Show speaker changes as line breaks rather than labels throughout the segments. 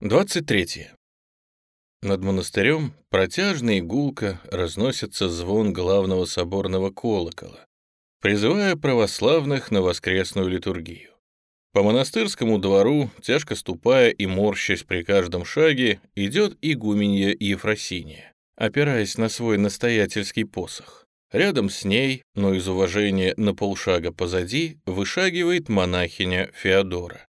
23. Над монастырем протяжно и разносится звон главного соборного колокола, призывая православных на воскресную литургию. По монастырскому двору, тяжко ступая и морщась при каждом шаге, идет игуменья Ефросиния, опираясь на свой настоятельский посох. Рядом с ней, но из уважения на полшага позади, вышагивает монахиня Феодора.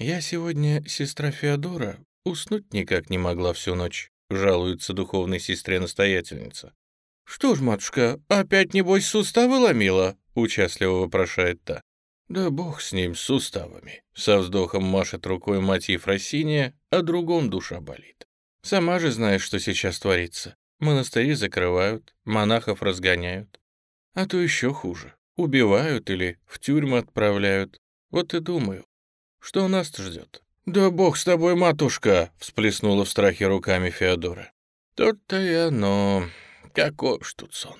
«Я сегодня, сестра Феодора, уснуть никак не могла всю ночь», жалуется духовной сестре-настоятельница. «Что ж, матушка, опять, небось, суставы ломила?» участливо вопрошает та. «Да бог с ним, с суставами», — со вздохом машет рукой мать Ефросиния, а другом душа болит. «Сама же знаешь, что сейчас творится. Монастыри закрывают, монахов разгоняют. А то еще хуже. Убивают или в тюрьму отправляют. Вот и думаю, что нас-то ждет? «Да бог с тобой, матушка!» — всплеснула в страхе руками Феодора. «Тут-то и оно. Какой ж тут сон!»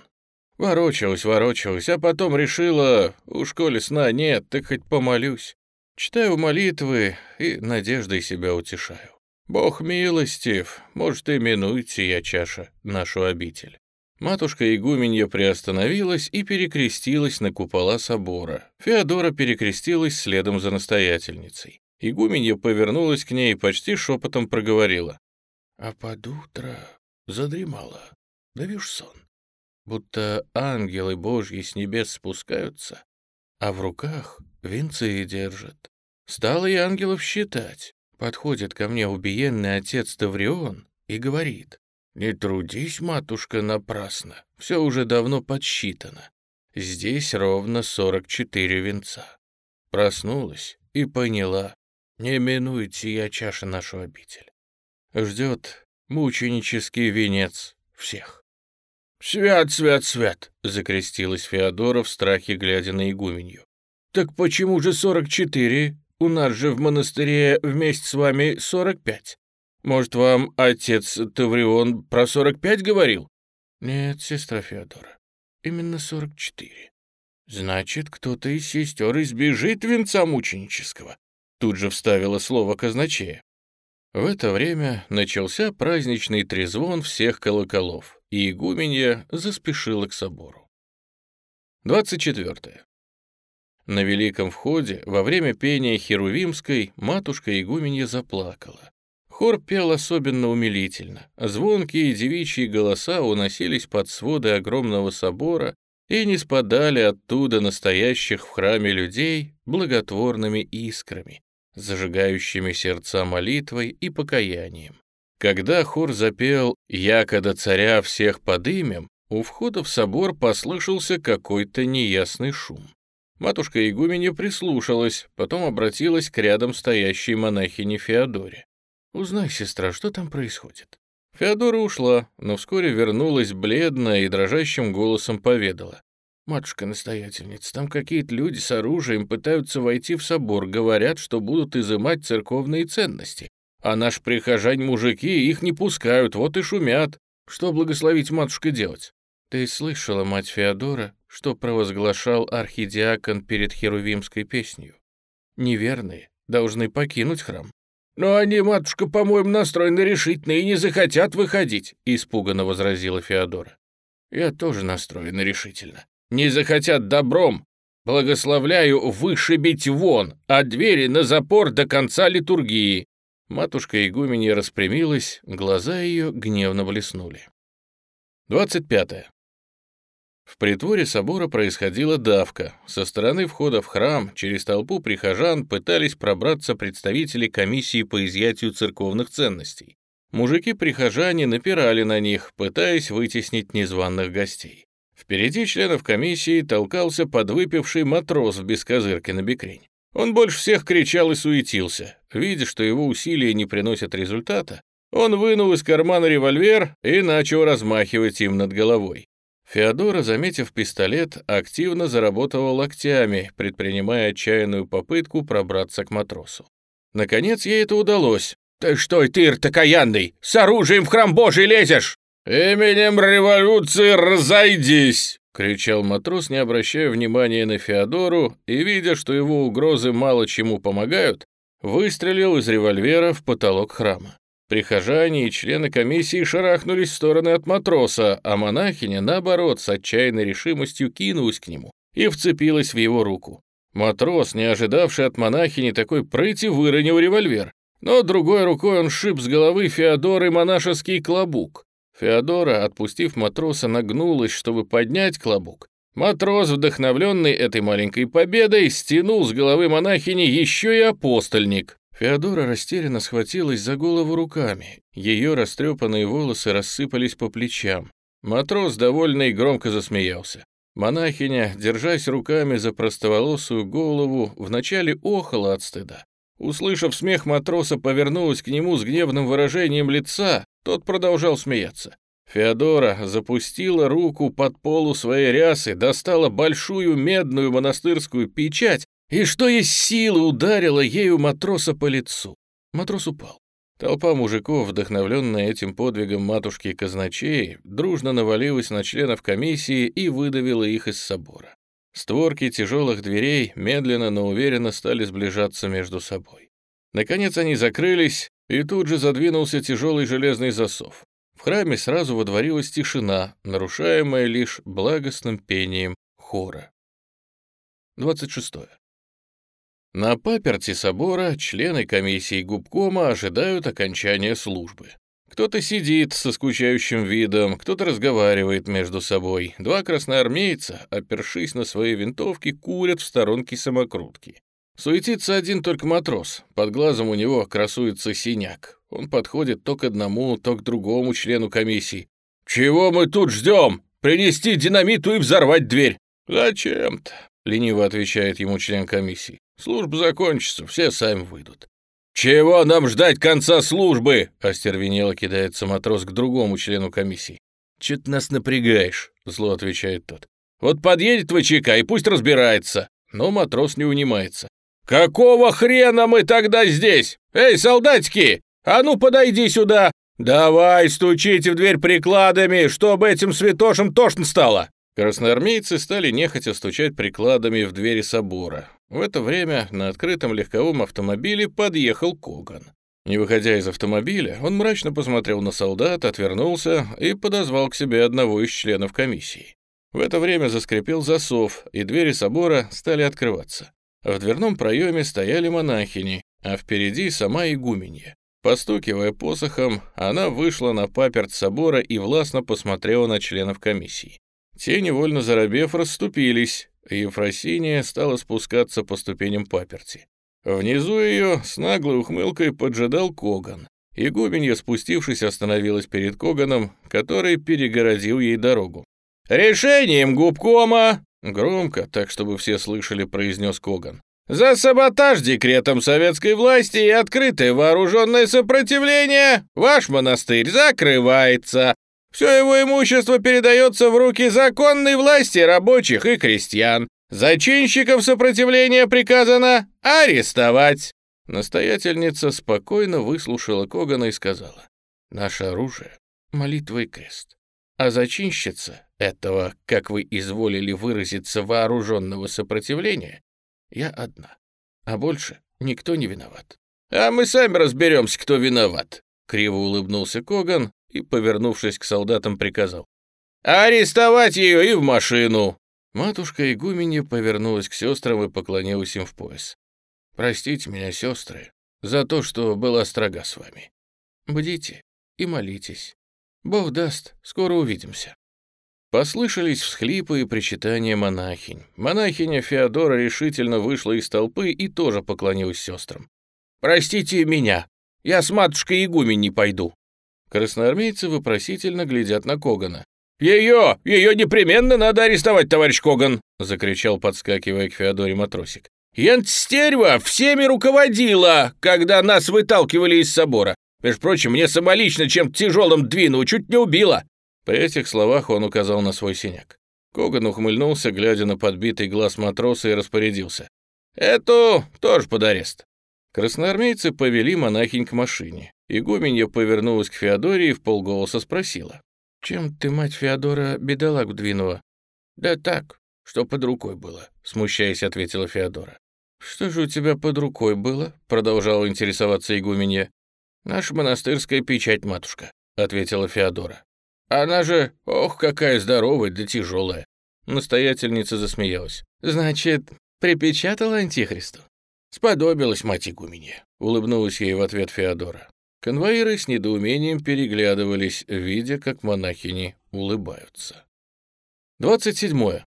Ворочалась, ворочалась, а потом решила, у школе сна нет, так хоть помолюсь. Читаю молитвы и надеждой себя утешаю. Бог милостив, может, и минуйте я чаша, нашу обитель. Матушка игуменья приостановилась и перекрестилась на купола собора. Феодора перекрестилась следом за настоятельницей. Игуменья повернулась к ней и почти шепотом проговорила. «А под утро задремала. Да вишь сон. Будто ангелы божьи с небес спускаются, а в руках венцы держат. Стала и ангелов считать. Подходит ко мне убиенный отец Таврион и говорит. «Не трудись, матушка, напрасно, все уже давно подсчитано. Здесь ровно сорок четыре венца». Проснулась и поняла, не минует сия чаша нашу обитель. Ждет мученический венец всех. «Свят, свят, свят!» — закрестилась Феодора в страхе, глядя на игуменью. «Так почему же сорок четыре? У нас же в монастыре вместе с вами сорок пять. Может, вам отец Таврион про сорок пять говорил?» «Нет, сестра Феодора, именно сорок четыре. Значит, кто-то из сестер избежит венца мученического», тут же вставила слово казначея. В это время начался праздничный трезвон всех колоколов, и игуменья заспешила к собору. 24. На великом входе во время пения Херувимской матушка игуменья заплакала. Хор пел особенно умилительно. Звонкие девичьи голоса уносились под своды огромного собора и не спадали оттуда настоящих в храме людей благотворными искрами, зажигающими сердца молитвой и покаянием. Когда хор запел «Якода царя всех подымем», у входа в собор послышался какой-то неясный шум. Матушка игуменя прислушалась, потом обратилась к рядом стоящей монахине Феодоре. Узнай, сестра, что там происходит?» Феодора ушла, но вскоре вернулась бледная и дрожащим голосом поведала. «Матушка-настоятельница, там какие-то люди с оружием пытаются войти в собор, говорят, что будут изымать церковные ценности. А наш прихожань-мужики их не пускают, вот и шумят. Что благословить матушка делать?» «Ты слышала, мать Феодора, что провозглашал архидиакон перед херувимской песнью? Неверные должны покинуть храм. «Но они, матушка, по-моему, настроены решительно и не захотят выходить», — испуганно возразила Феодора. «Я тоже настроена решительно. Не захотят добром. Благословляю вышибить вон, а двери на запор до конца литургии». Матушка игуменья распрямилась, глаза ее гневно блеснули. 25. В притворе собора происходила давка. Со стороны входа в храм через толпу прихожан пытались пробраться представители комиссии по изъятию церковных ценностей. Мужики-прихожане напирали на них, пытаясь вытеснить незваных гостей. Впереди членов комиссии толкался подвыпивший матрос в бескозырке на бекрень. Он больше всех кричал и суетился. Видя, что его усилия не приносят результата, он вынул из кармана револьвер и начал размахивать им над головой. Феодора, заметив пистолет, активно заработала локтями, предпринимая отчаянную попытку пробраться к матросу. Наконец ей это удалось. «Ты что, ты такаянный, с оружием в храм Божий лезешь?» «Именем революции разойдись!» — кричал матрос, не обращая внимания на Феодору, и, видя, что его угрозы мало чему помогают, выстрелил из револьвера в потолок храма. Прихожане и члены комиссии шарахнулись в стороны от матроса, а монахиня, наоборот, с отчаянной решимостью кинулась к нему и вцепилась в его руку. Матрос, не ожидавший от монахини такой прыти, выронил револьвер, но другой рукой он шиб с головы Феодоры монашеский клобук. Феодора, отпустив матроса, нагнулась, чтобы поднять клобук. Матрос, вдохновленный этой маленькой победой, стянул с головы монахини еще и апостольник. Феодора растерянно схватилась за голову руками. Ее растрепанные волосы рассыпались по плечам. Матрос, довольный, громко засмеялся. Монахиня, держась руками за простоволосую голову, вначале охала от стыда. Услышав смех матроса, повернулась к нему с гневным выражением лица, тот продолжал смеяться. Феодора запустила руку под полу своей рясы, достала большую медную монастырскую печать и что есть силы ударила ею матроса по лицу. Матрос упал. Толпа мужиков, вдохновленная этим подвигом матушки казначеи, дружно навалилась на членов комиссии и выдавила их из собора. Створки тяжелых дверей медленно, но уверенно стали сближаться между собой. Наконец они закрылись, и тут же задвинулся тяжелый железный засов. В храме сразу водворилась тишина, нарушаемая лишь благостным пением хора. 26. На паперти собора члены комиссии губкома ожидают окончания службы. Кто-то сидит со скучающим видом, кто-то разговаривает между собой. Два красноармейца, опершись на свои винтовки, курят в сторонке самокрутки. Суетится один только матрос. Под глазом у него красуется синяк. Он подходит то к одному, то к другому члену комиссии. «Чего мы тут ждем? Принести динамиту и взорвать дверь!» «Зачем-то?» — лениво отвечает ему член комиссии. Служба закончится, все сами выйдут. «Чего нам ждать конца службы?» — остервенело кидается матрос к другому члену комиссии. «Че ты нас напрягаешь?» — зло отвечает тот. «Вот подъедет ВЧК и пусть разбирается». Но матрос не унимается. «Какого хрена мы тогда здесь? Эй, солдатики, а ну подойди сюда! Давай стучите в дверь прикладами, чтобы этим святошам тошно стало!» Красноармейцы стали нехотя стучать прикладами в двери собора. В это время на открытом легковом автомобиле подъехал Коган. Не выходя из автомобиля, он мрачно посмотрел на солдат, отвернулся и подозвал к себе одного из членов комиссии. В это время заскрипел засов, и двери собора стали открываться. В дверном проеме стояли монахини, а впереди сама игуменья. Постукивая посохом, она вышла на паперт собора и властно посмотрела на членов комиссии. Те, невольно заробев, расступились, Ефросиния стала спускаться по ступеням паперти. Внизу ее с наглой ухмылкой поджидал Коган. Игуменья, спустившись, остановилась перед Коганом, который перегородил ей дорогу. «Решением губкома!» Громко, так чтобы все слышали, произнес Коган. «За саботаж декретом советской власти и открытое вооруженное сопротивление ваш монастырь закрывается. Все его имущество передается в руки законной власти рабочих и крестьян. Зачинщиков сопротивления приказано арестовать». Настоятельница спокойно выслушала Когана и сказала, «Наше оружие — молитва и крест, а зачинщица этого, как вы изволили выразиться, вооруженного сопротивления, я одна, а больше никто не виноват». «А мы сами разберемся, кто виноват», — криво улыбнулся Коган и, повернувшись к солдатам, приказал. «Арестовать ее и в машину!» Матушка игуменья повернулась к сестрам и поклонилась им в пояс. «Простите меня, сестры, за то, что была строга с вами. Бдите и молитесь. Бог даст, скоро увидимся». Послышались всхлипы и причитания монахинь. Монахиня Феодора решительно вышла из толпы и тоже поклонилась сестрам. «Простите меня, я с матушкой игумен не пойду». Красноармейцы вопросительно глядят на Когана. «Ее! Ее непременно надо арестовать, товарищ Коган!» — закричал, подскакивая к Феодоре матросик. «Янт-стерва всеми руководила, когда нас выталкивали из собора. Между прочим, мне самолично чем тяжелым двинул, чуть не убила!» При этих словах он указал на свой синяк. Коган ухмыльнулся, глядя на подбитый глаз матроса, и распорядился. «Эту тоже под арест». Красноармейцы повели монахинь к машине. Игуменья повернулась к Феодоре и в полголоса спросила. «Чем ты, мать Феодора, бедолагу двинула?» «Да так, что под рукой было», — смущаясь, ответила Феодора. «Что же у тебя под рукой было?» — продолжала интересоваться игуменья. «Наша монастырская печать, матушка», — ответила Феодора. «Она же, ох, какая здоровая да тяжелая!» Настоятельница засмеялась. «Значит, припечатала Антихристу?» «Сподобилась мать игуменья», — улыбнулась ей в ответ Феодора. Конвоиры с недоумением переглядывались, видя, как монахини улыбаются. 27.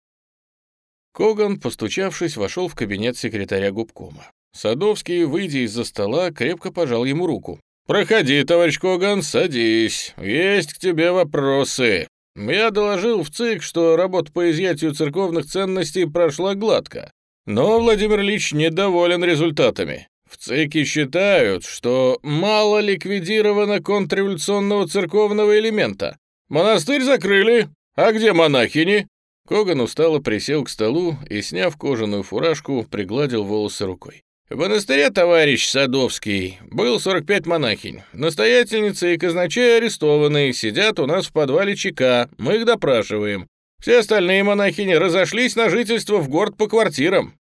Коган, постучавшись, вошел в кабинет секретаря губкома. Садовский, выйдя из-за стола, крепко пожал ему руку. «Проходи, товарищ Коган, садись. Есть к тебе вопросы. Я доложил в ЦИК, что работа по изъятию церковных ценностей прошла гладко. Но Владимир Ильич недоволен результатами. В ЦИКе считают, что мало ликвидировано контрреволюционного церковного элемента. Монастырь закрыли. А где монахини? Коган устало присел к столу и, сняв кожаную фуражку, пригладил волосы рукой. В монастыре, товарищ Садовский, был 45 монахинь. Настоятельницы и казначей арестованы, сидят у нас в подвале ЧК, мы их допрашиваем. Все остальные монахини разошлись на жительство в город по квартирам».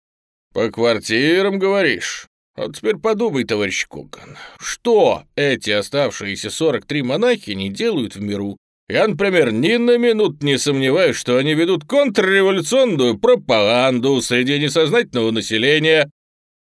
«По квартирам, говоришь?» Вот теперь подумай, товарищ Коган, что эти оставшиеся 43 монахини делают в миру? Я, например, ни на минут не сомневаюсь, что они ведут контрреволюционную пропаганду среди несознательного населения.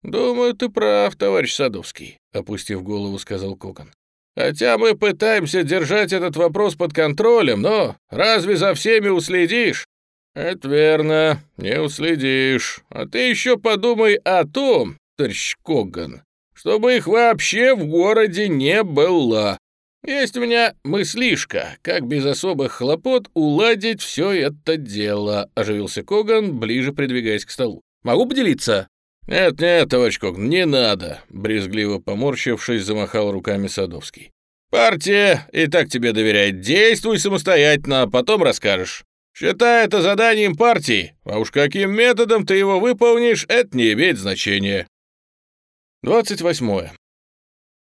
Думаю, ты прав, товарищ Садовский, опустив голову, сказал Коган. Хотя мы пытаемся держать этот вопрос под контролем, но разве за всеми уследишь? Это верно, не уследишь. А ты еще подумай о том, товарищ чтобы их вообще в городе не было. Есть у меня мыслишка, как без особых хлопот уладить все это дело», — оживился Коган, ближе придвигаясь к столу. «Могу поделиться?» «Нет-нет, товарищ Коган, не надо», — брезгливо поморщившись, замахал руками Садовский. «Партия и так тебе доверяет. Действуй самостоятельно, а потом расскажешь. Считай это заданием партии, а уж каким методом ты его выполнишь, это не имеет значения». 28.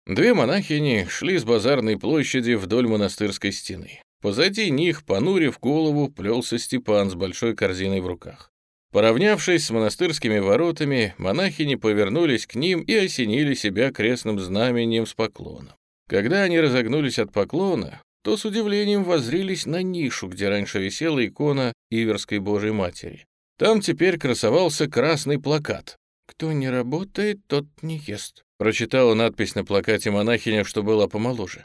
Две монахини шли с базарной площади вдоль монастырской стены. Позади них, понурив голову, плелся Степан с большой корзиной в руках. Поравнявшись с монастырскими воротами, монахини повернулись к ним и осенили себя крестным знамением с поклоном. Когда они разогнулись от поклона, то с удивлением воззрились на нишу, где раньше висела икона Иверской Божьей Матери. Там теперь красовался красный плакат «Кто не работает, тот не ест», — прочитала надпись на плакате монахиня, что была помоложе.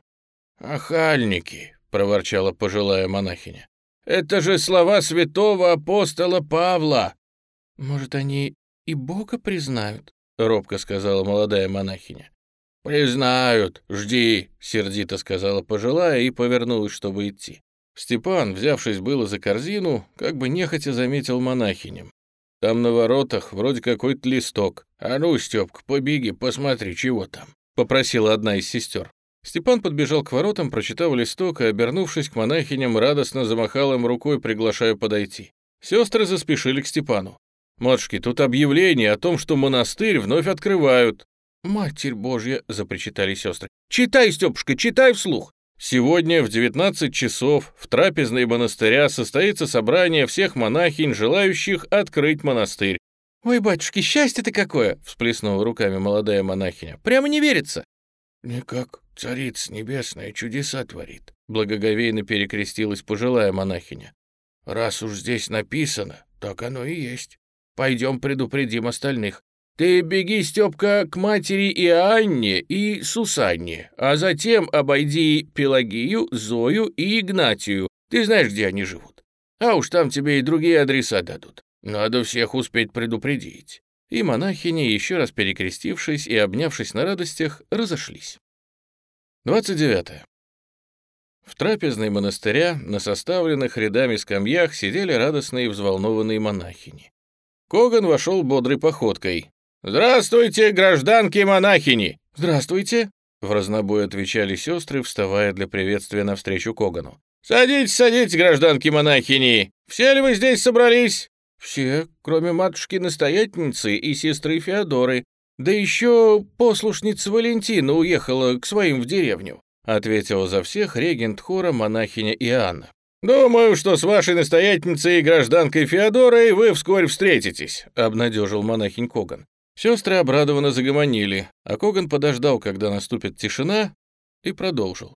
«Ахальники», — проворчала пожилая монахиня. «Это же слова святого апостола Павла!» «Может, они и Бога признают?» — робко сказала молодая монахиня. «Признают, жди», — сердито сказала пожилая и повернулась, чтобы идти. Степан, взявшись было за корзину, как бы нехотя заметил монахиням. Там на воротах вроде какой-то листок. А ну, Степка, побеги, посмотри, чего там», — попросила одна из сестер. Степан подбежал к воротам, прочитав листок и, обернувшись к монахиням, радостно замахал им рукой, приглашая подойти. Сестры заспешили к Степану. «Матушки, тут объявление о том, что монастырь вновь открывают». «Матерь Божья!» — запричитали сестры. «Читай, Степушка, читай вслух!» Сегодня в 19 часов в трапезной монастыря состоится собрание всех монахинь, желающих открыть монастырь. «Ой, батюшки, счастье-то какое!» — всплеснула руками молодая монахиня. «Прямо не верится!» «Никак царица небесная чудеса творит», — благоговейно перекрестилась пожилая монахиня. «Раз уж здесь написано, так оно и есть. Пойдем предупредим остальных. Ты беги, Степка, к матери Иоанне и Сусанне, а затем обойди Пелагию, Зою и Игнатию. Ты знаешь, где они живут. А уж там тебе и другие адреса дадут. Надо всех успеть предупредить». И монахини, еще раз перекрестившись и обнявшись на радостях, разошлись. 29. В трапезной монастыря на составленных рядами скамьях сидели радостные и взволнованные монахини. Коган вошел бодрой походкой, «Здравствуйте, гражданки-монахини!» «Здравствуйте!» — в разнобой отвечали сестры, вставая для приветствия навстречу Когану. «Садитесь, садитесь, гражданки-монахини! Все ли вы здесь собрались?» «Все, кроме матушки-настоятельницы и сестры Феодоры. Да еще послушница Валентина уехала к своим в деревню», — ответила за всех регент хора монахиня Иоанна. «Думаю, что с вашей настоятельницей и гражданкой Феодорой вы вскоре встретитесь», — обнадежил монахинь Коган. Сестры обрадованно загомонили, а Коган подождал, когда наступит тишина, и продолжил.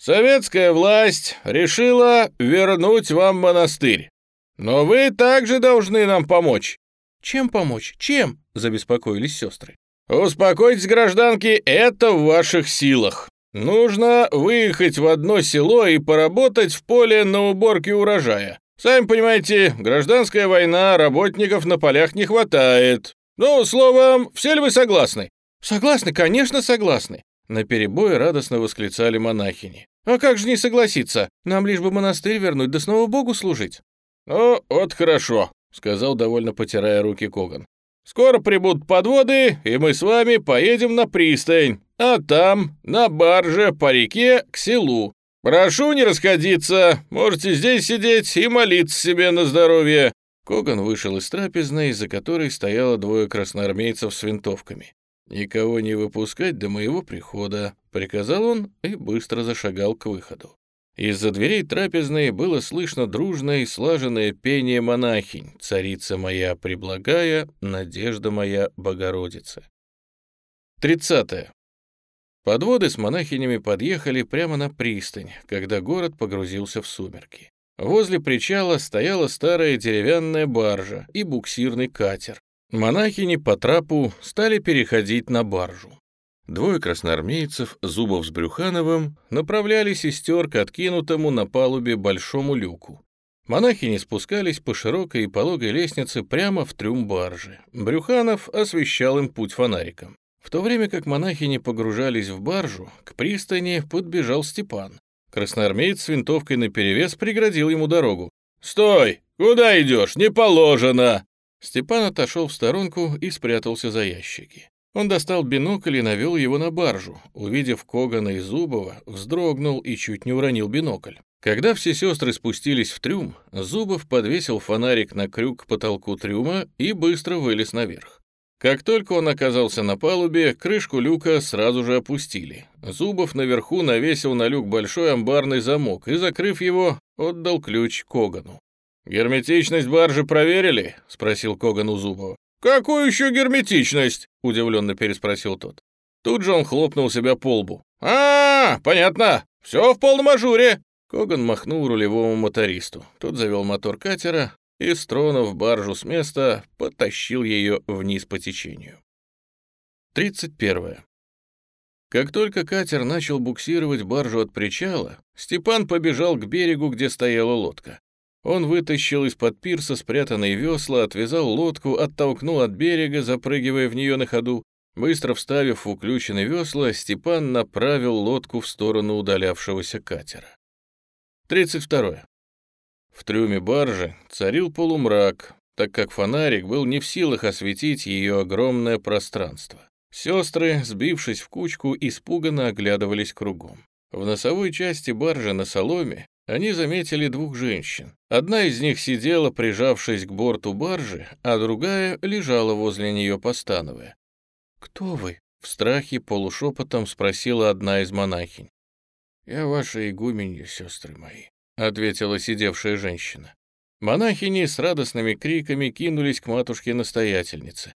«Советская власть решила вернуть вам монастырь. Но вы также должны нам помочь». «Чем помочь? Чем?» — забеспокоились сестры. «Успокойтесь, гражданки, это в ваших силах. Нужно выехать в одно село и поработать в поле на уборке урожая. Сами понимаете, гражданская война, работников на полях не хватает. Ну, словом, все ли вы согласны?» «Согласны, конечно, согласны», — На перебой радостно восклицали монахини. «А как же не согласиться? Нам лишь бы монастырь вернуть, да снова Богу служить». «Ну, вот хорошо», — сказал, довольно потирая руки Коган. «Скоро прибудут подводы, и мы с вами поедем на пристань, а там, на барже по реке, к селу. Прошу не расходиться, можете здесь сидеть и молиться себе на здоровье». Коган вышел из трапезной, за которой стояло двое красноармейцев с винтовками. «Никого не выпускать до моего прихода», — приказал он и быстро зашагал к выходу. Из-за дверей трапезной было слышно дружное и слаженное пение монахинь «Царица моя преблагая, надежда моя Богородица». 30. Подводы с монахинями подъехали прямо на пристань, когда город погрузился в сумерки. Возле причала стояла старая деревянная баржа и буксирный катер. Монахини по трапу стали переходить на баржу. Двое красноармейцев, Зубов с Брюхановым, направляли сестер к откинутому на палубе большому люку. Монахи не спускались по широкой и пологой лестнице прямо в трюм баржи. Брюханов освещал им путь фонариком. В то время как монахини погружались в баржу, к пристани подбежал Степан. Красноармеец с винтовкой наперевес преградил ему дорогу. «Стой! Куда идешь? Не положено!» Степан отошел в сторонку и спрятался за ящики. Он достал бинокль и навел его на баржу. Увидев Когана и Зубова, вздрогнул и чуть не уронил бинокль. Когда все сестры спустились в трюм, Зубов подвесил фонарик на крюк к потолку трюма и быстро вылез наверх. Как только он оказался на палубе, крышку люка сразу же опустили. Зубов наверху навесил на люк большой амбарный замок и, закрыв его, отдал ключ Когану. «Герметичность баржи проверили?» — спросил Коган у Зубова. «Какую еще герметичность?» — удивленно переспросил тот. Тут же он хлопнул себя по лбу. «А, понятно, все в полном ажуре!» Коган махнул рулевому мотористу. Тот завел мотор катера и, стронув баржу с места, потащил ее вниз по течению. 31. Как только катер начал буксировать баржу от причала, Степан побежал к берегу, где стояла лодка. Он вытащил из-под пирса спрятанные весла, отвязал лодку, оттолкнул от берега, запрыгивая в нее на ходу. Быстро вставив уключенные весла, Степан направил лодку в сторону удалявшегося катера. 32. В трюме баржи царил полумрак, так как фонарик был не в силах осветить ее огромное пространство. Сестры, сбившись в кучку, испуганно оглядывались кругом. В носовой части баржи на соломе они заметили двух женщин. Одна из них сидела, прижавшись к борту баржи, а другая лежала возле нее, постановая. «Кто вы?» — в страхе полушепотом спросила одна из монахинь. «Я ваша игуменья, сестры мои», — ответила сидевшая женщина. Монахини с радостными криками кинулись к матушке-настоятельнице.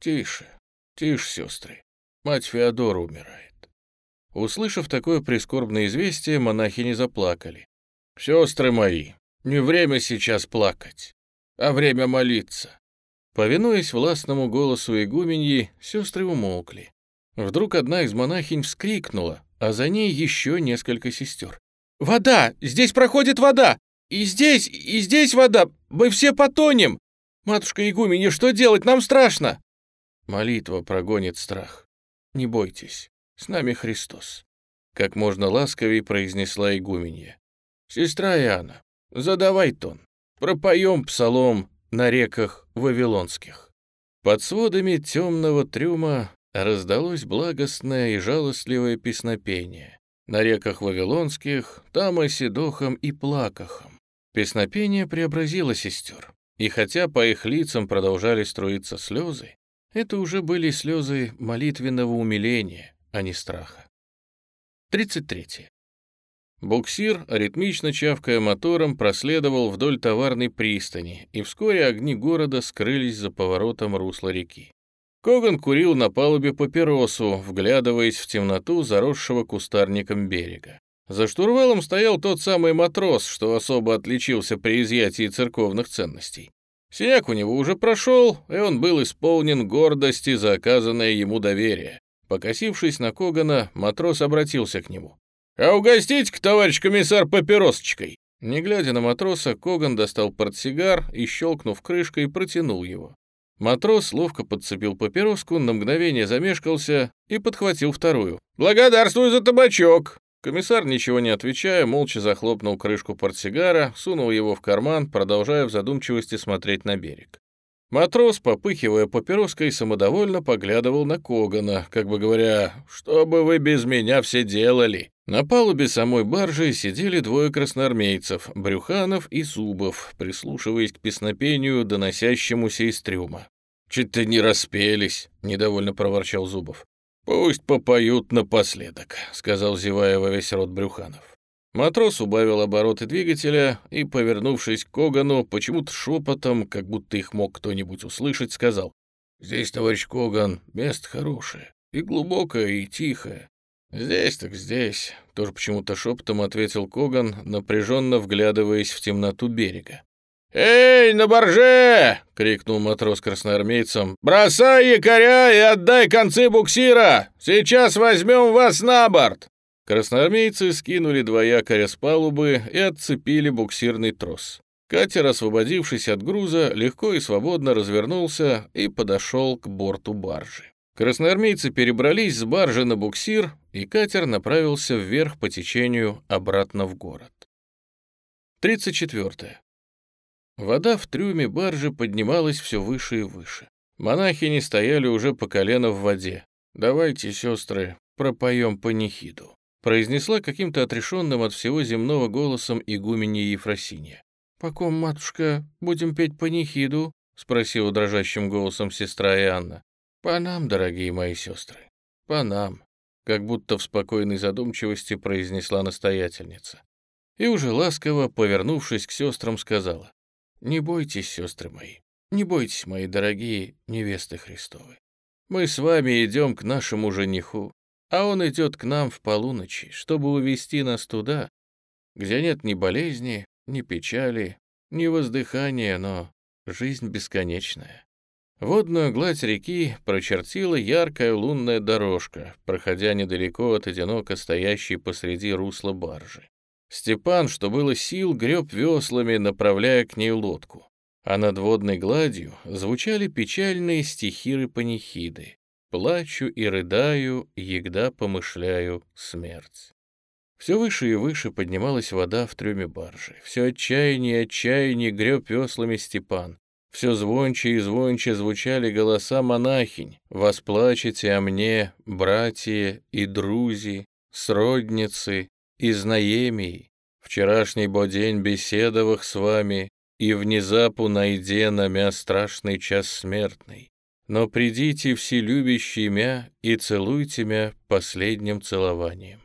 «Тише, тише, сестры, мать Феодора умирает». Услышав такое прискорбное известие, монахи не заплакали. «Сестры мои, не время сейчас плакать, а время молиться». Повинуясь властному голосу игуменьи, сестры умолкли. Вдруг одна из монахинь вскрикнула, а за ней еще несколько сестер. «Вода! Здесь проходит вода! И здесь, и здесь вода! Мы все потонем! Матушка игуменья, что делать? Нам страшно!» Молитва прогонит страх. Не бойтесь, с нами Христос. Как можно ласковее произнесла игуменья. «Сестра Иоанна, задавай тон. Пропоем псалом на реках Вавилонских». Под сводами темного трюма раздалось благостное и жалостливое песнопение. На реках Вавилонских, там и Седохом и Плакахом. Песнопение преобразило сестер. И хотя по их лицам продолжали струиться слезы, это уже были слезы молитвенного умиления, а не страха. 33. Буксир, ритмично чавкая мотором, проследовал вдоль товарной пристани, и вскоре огни города скрылись за поворотом русла реки. Коган курил на палубе папиросу, вглядываясь в темноту заросшего кустарником берега. За штурвалом стоял тот самый матрос, что особо отличился при изъятии церковных ценностей. Синяк у него уже прошел, и он был исполнен гордости за оказанное ему доверие. Покосившись на Когана, матрос обратился к нему. «А угостить-ка, товарищ комиссар, папиросочкой!» Не глядя на матроса, Коган достал портсигар и, щелкнув крышкой, протянул его. Матрос ловко подцепил папироску, на мгновение замешкался и подхватил вторую. «Благодарствую за табачок!» Комиссар, ничего не отвечая, молча захлопнул крышку портсигара, сунул его в карман, продолжая в задумчивости смотреть на берег. Матрос, попыхивая папироской, самодовольно поглядывал на Когана, как бы говоря, «Что бы вы без меня все делали?» На палубе самой баржи сидели двое красноармейцев, Брюханов и Зубов, прислушиваясь к песнопению, доносящемуся из трюма. «Чуть-то не распелись», — недовольно проворчал Зубов. «Пусть попоют напоследок», — сказал, зевая во весь рот Брюханов. Матрос убавил обороты двигателя и, повернувшись к Когану, почему-то шепотом, как будто их мог кто-нибудь услышать, сказал, «Здесь, товарищ Коган, место хорошее, и глубокое, и тихое. Здесь так здесь», — тоже почему-то шепотом ответил Коган, напряженно вглядываясь в темноту берега. «Эй, на борже!» — крикнул матрос красноармейцам. «Бросай якоря и отдай концы буксира! Сейчас возьмем вас на борт!» Красноармейцы скинули два якоря с палубы и отцепили буксирный трос. Катер, освободившись от груза, легко и свободно развернулся и подошел к борту баржи. Красноармейцы перебрались с баржи на буксир, и катер направился вверх по течению обратно в город. 34. Вода в трюме баржи поднималась все выше и выше. Монахини стояли уже по колено в воде. «Давайте, сестры, пропоем панихиду» произнесла каким-то отрешенным от всего земного голосом игуменья Ефросинья. «По ком, матушка, будем петь панихиду?» — спросила дрожащим голосом сестра Иоанна. «По нам, дорогие мои сестры, по нам», — как будто в спокойной задумчивости произнесла настоятельница. И уже ласково, повернувшись к сестрам, сказала, «Не бойтесь, сестры мои, не бойтесь, мои дорогие невесты Христовы. Мы с вами идем к нашему жениху, а он идет к нам в полуночи, чтобы увести нас туда, где нет ни болезни, ни печали, ни воздыхания, но жизнь бесконечная. Водную гладь реки прочертила яркая лунная дорожка, проходя недалеко от одиноко стоящей посреди русла баржи. Степан, что было сил, греб веслами, направляя к ней лодку. А над водной гладью звучали печальные стихиры-панихиды. Плачу и рыдаю, егда помышляю смерть. Все выше и выше поднималась вода в трюме баржи. Все отчаяние и отчаяние греб веслами Степан. Все звонче и звонче звучали голоса монахинь. «Восплачете о мне, братья и друзи, сродницы и знаемии. Вчерашний бо день беседовах с вами, и внезапу найде на мя страшный час смертный. Но придите вселюбящий мя и целуйте мя последним целованием.